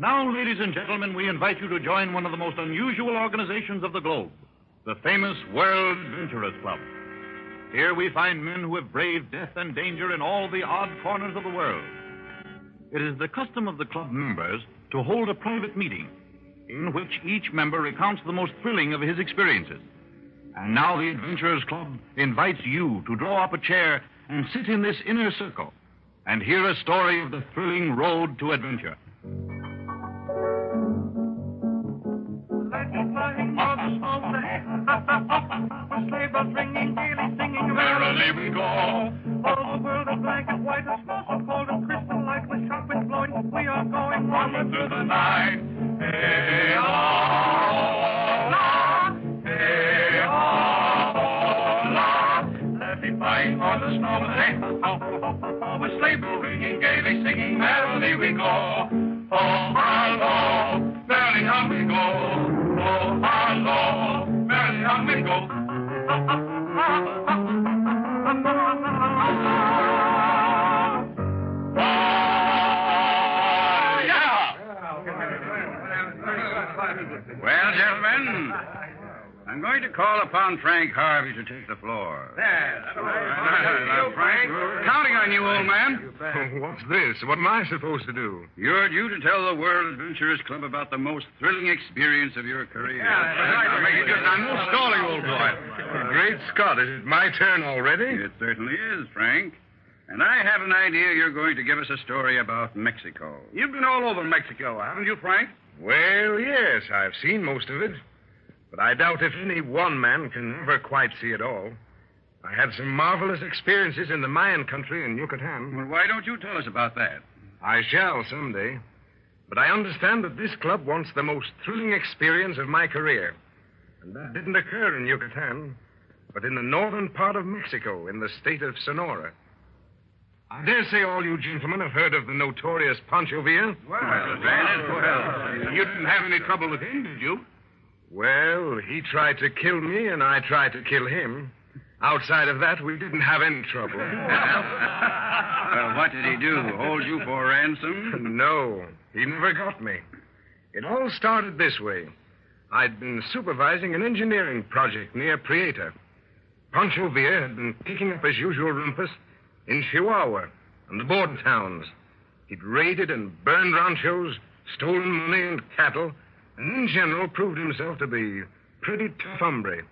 Now, ladies and gentlemen, we invite you to join one of the most unusual organizations of the globe, the famous World Adventurers Club. Here we find men who have braved death and danger in all the odd corners of the world. It is the custom of the club members to hold a private meeting in which each member recounts the most thrilling of his experiences. And now the Adventurers Club invites you to draw up a chair and sit in this inner circle and hear a story of the thrilling road to adventure. Ringing, gaily singing, merrily we go. All the world is black and white and snow so cold and crystal light with sharp wind blowing. We are going on into the night. Hey, oh, hey, oh, la. Let me fight on the snow. Hey, oh, oh, oh, oh, with sleigh ringing, gaily singing, merrily we go. Well, gentlemen, I'm going to call upon Frank Harvey to take the floor. There. Frank, counting on you, old man. What's this? What am I supposed to do? You're due to tell the World Adventurers Club about the most thrilling experience of your career. Now, make it just- now, no stalling, old boy. Great Scott, is it my turn already? It certainly is, Frank. And I have an idea you're going to give us a story about Mexico. You've been all over Mexico, haven't you, Frank? Well, yes, I've seen most of it. But I doubt if any one man can ever quite see it all. I had some marvelous experiences in the Mayan country in Yucatan. Well, why don't you tell us about that? I shall someday. But I understand that this club wants the most thrilling experience of my career. And that didn't occur in Yucatan, but in the northern part of Mexico, in the state of Sonora. I dare say all you gentlemen have heard of the notorious Pancho Villa. Well, granted, well. You didn't have any trouble with him, did you? Well, he tried to kill me, and I tried to kill him. Outside of that, we didn't have any trouble. Well, what did he do? Hold you for ransom? no, he never got me. It all started this way. I'd been supervising an engineering project near Prieta. Pancho Villa had been kicking up his usual rumpus in Chihuahua and the border towns. He'd raided and burned ranchos, stolen money and cattle, and in general proved himself to be pretty tough hombre.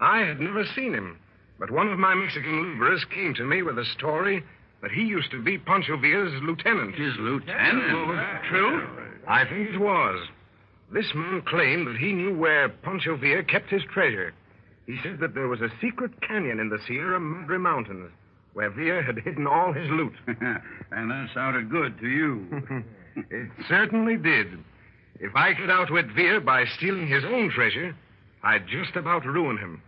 I had never seen him, but one of my Mexican laborers came to me with a story that he used to be Pancho Villa's lieutenant. His lieutenant? Well, was that true? I think it was. This man claimed that he knew where Pancho Villa kept his treasure. He said that there was a secret canyon in the Sierra Madre Mountains where Villa had hidden all his loot. and that sounded good to you. it certainly did. If I could outwit Villa by stealing his own treasure, I'd just about ruin him.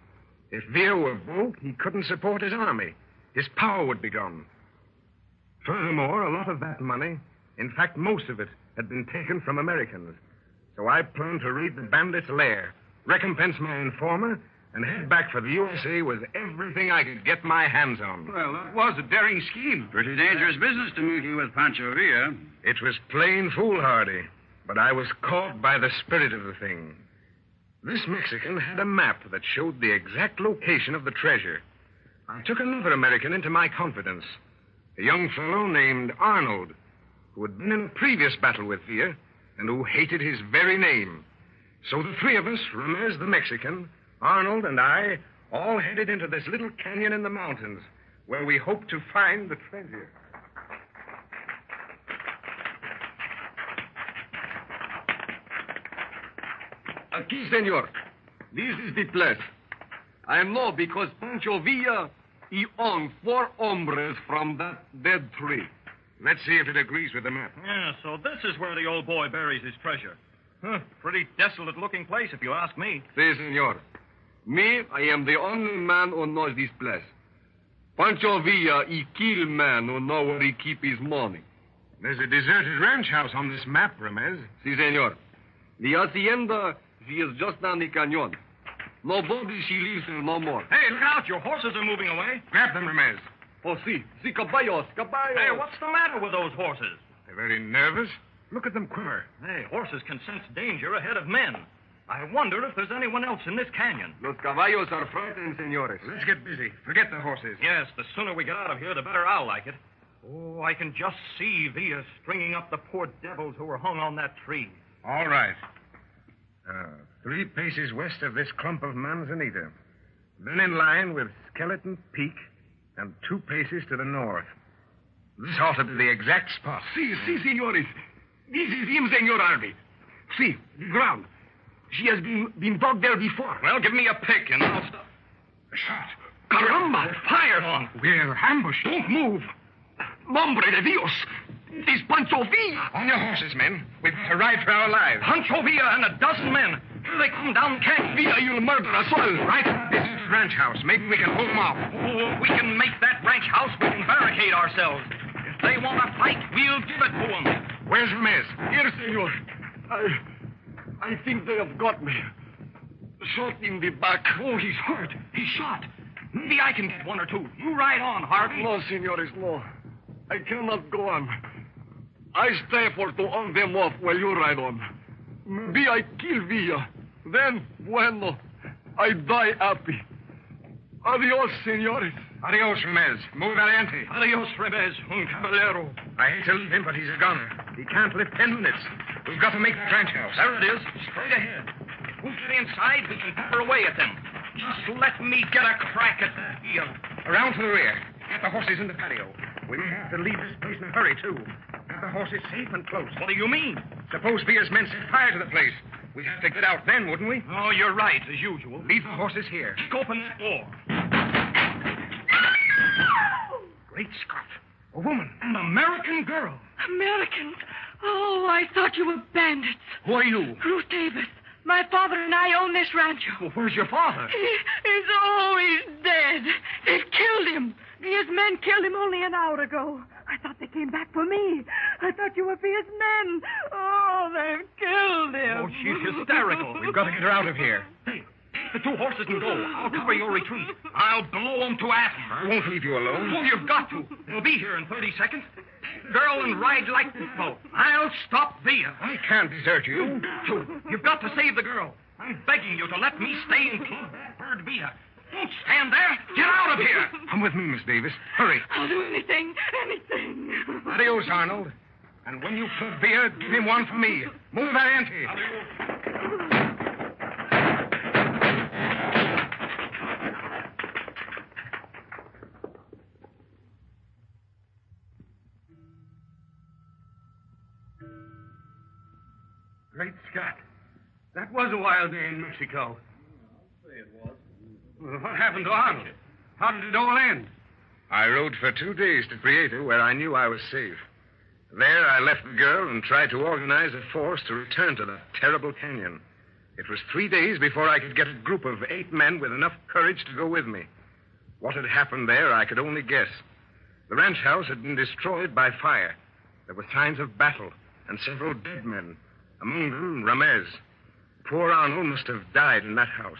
If Villa were broke, he couldn't support his army. His power would be gone. Furthermore, a lot of that money, in fact, most of it, had been taken from Americans. So I planned to raid the bandits' lair, recompense my informer, and head back for the USA with everything I could get my hands on. Well, that was a daring scheme. Pretty dangerous business to meet you with Pancho Villa. It was plain foolhardy, but I was caught by the spirit of the thing. This Mexican had a map that showed the exact location of the treasure. I took another American into my confidence, a young fellow named Arnold, who had been in a previous battle with Villa and who hated his very name. So the three of us, Ramirez the Mexican, Arnold, and I, all headed into this little canyon in the mountains where we hoped to find the treasure. Uh, Aquí, senor. This is the place. I know because Pancho Villa he owned four hombres from that dead tree. Let's see if it agrees with the map. Yeah, so this is where the old boy buries his treasure. Huh, pretty desolate looking place, if you ask me. Si, senor. Me, I am the only man who knows this place. Pancho Villa, he kill man who know where he keep his money. There's a deserted ranch house on this map, Ramirez. Si, senor. The hacienda, she is just down the canyon. Nobody she lives there no more. Hey, look out. Your horses are moving away. Grab them, Ramirez. Oh, si. Si, caballos, caballos. Hey, what's the matter with those horses? They're very nervous. Look at them quiver. Hey, horses can sense danger ahead of men. I wonder if there's anyone else in this canyon. Los caballos are frightened, senores. Let's get busy. Forget the horses. Yes, the sooner we get out of here, the better I'll like it. Oh, I can just see Villa stringing up the poor devils who were hung on that tree. All right. Uh, three paces west of this clump of manzanita. Then in line with Skeleton Peak and two paces to the north. This ought to be the exact spot. Si, si, senores. This is him, Senor Harvey. See, the ground. She has been, been dug there before. Well, give me a pick and I'll stop. A shot. Caramba! Fire on. We're ambushed. Don't move. Nombre de Dios. It is Pancho Villa. On your horses, men. We've arrived for our lives. Pancho Villa and a dozen men. They come down canyon. Villa, you'll murder us all. Right? This is the ranch house. Maybe we can hold them off. Oh, we can make that ranch house, we can barricade ourselves. If they want to fight, we'll give it to them. Where's Ramirez? Here, senor. I. I think they have got me. Shot in the back. Oh, he's hurt. He's shot. Maybe I can get one or two. You ride on, Harvey. No, senores, no. I cannot go on. I stay for to on them off while you ride on. Maybe I kill Villa. Then, bueno, I die happy. Adios, senores. Adios, Ramirez. Muy valiente. Adios, Rebez, un caballero. I hate to leave him, but he's a goner. He can't live ten minutes. We've got to make the ranch house. There it is, straight ahead. We'll get inside, we can pepper away at them. Just let me get a crack at that heel. Around to the rear. Get the horses in the patio. We may have to leave this place in a hurry, too. Have the horses safe and close. What do you mean? Suppose Villa's men set fire to the place. We'd have to get out then, wouldn't we? Oh, you're right, as usual. Leave the horses here. Kick open that door. Great Scott. A woman. An American girl. Americans? Oh, I thought you were bandits. Who are you? Ruth Davis. My father and I own this rancho. Well, where's your father? He, he's, always dead. They've killed him. His men killed him only an hour ago. I thought they came back for me. I thought you were his men. Oh, they've killed him. Oh, she's hysterical. We've got to get her out of here. Hey, the two horses can go. I'll cover your retreat. I'll blow them to atoms. I won't leave you alone. Oh, you've got to. They'll be here in 30 seconds. Girl and ride like this boat. I'll stop Villa. I can't desert you. You, you've got to save the girl. I'm begging you to let me stay and club that bird Villa. Don't stand there. Get out of here. Come with me, Miss Davis. Hurry. I'll do anything, anything. Adios, Arnold. And when you club Villa, give him one for me. Move valiente. Great Scott. That was a wild day in Mexico. I'll say it was. What happened to Arnold? How did it all end? I rode for two days to Prieto, where I knew I was safe. There, I left the girl and tried to organize a force to return to the terrible canyon. It was three days before I could get a group of eight men with enough courage to go with me. What had happened there, I could only guess. The ranch house had been destroyed by fire. There were signs of battle and several dead men, among them Ramirez. Poor Arnold must have died in that house.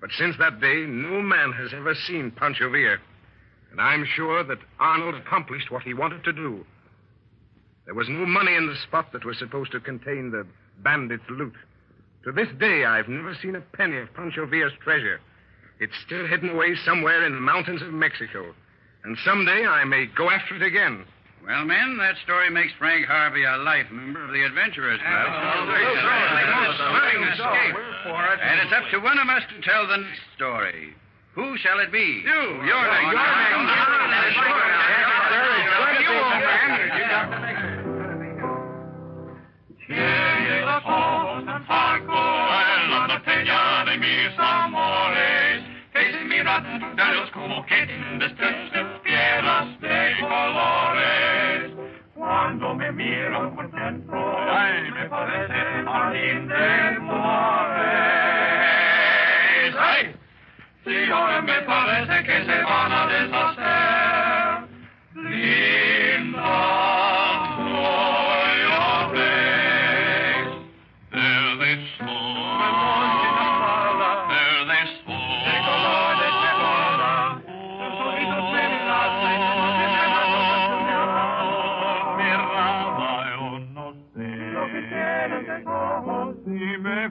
But since that day, no man has ever seen Pancho Villa. And I'm sure that Arnold accomplished what he wanted to do. There was no money in the spot that was supposed to contain the bandits' loot. To this day, I've never seen a penny of Pancho Villa's treasure. It's still hidden away somewhere in the mountains of Mexico. And someday I may go after it again. Well, men, that story makes Frank Harvey a life member of the Adventurers Club. And it's up to one of us to tell the next story. Who shall it be? You, you're next. Parece jardín de flores. Si ahora me parece que quieres que cojo si me.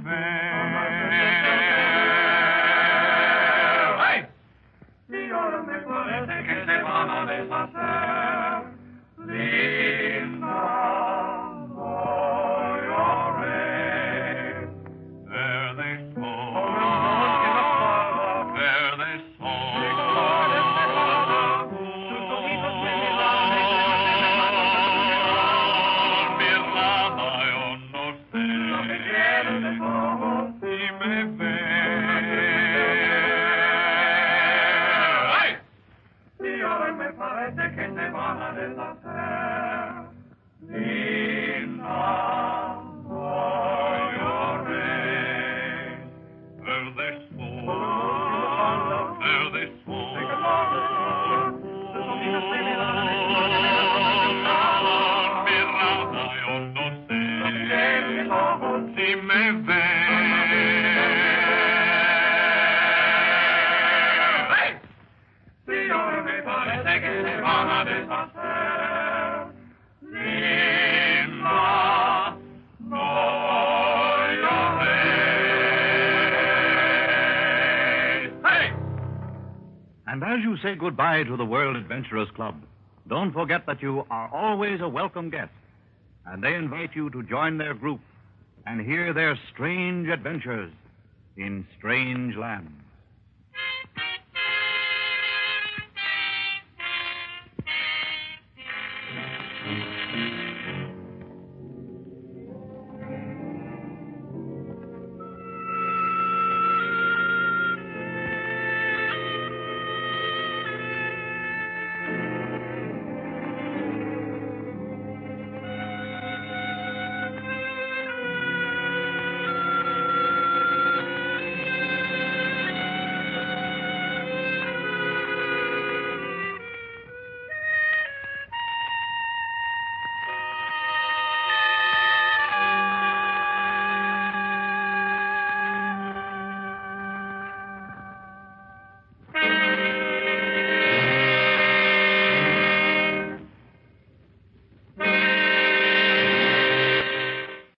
Verde sol, And as you say goodbye to the World Adventurers Club, don't forget that you are always a welcome guest. And they invite you to join their group and hear their strange adventures in strange lands.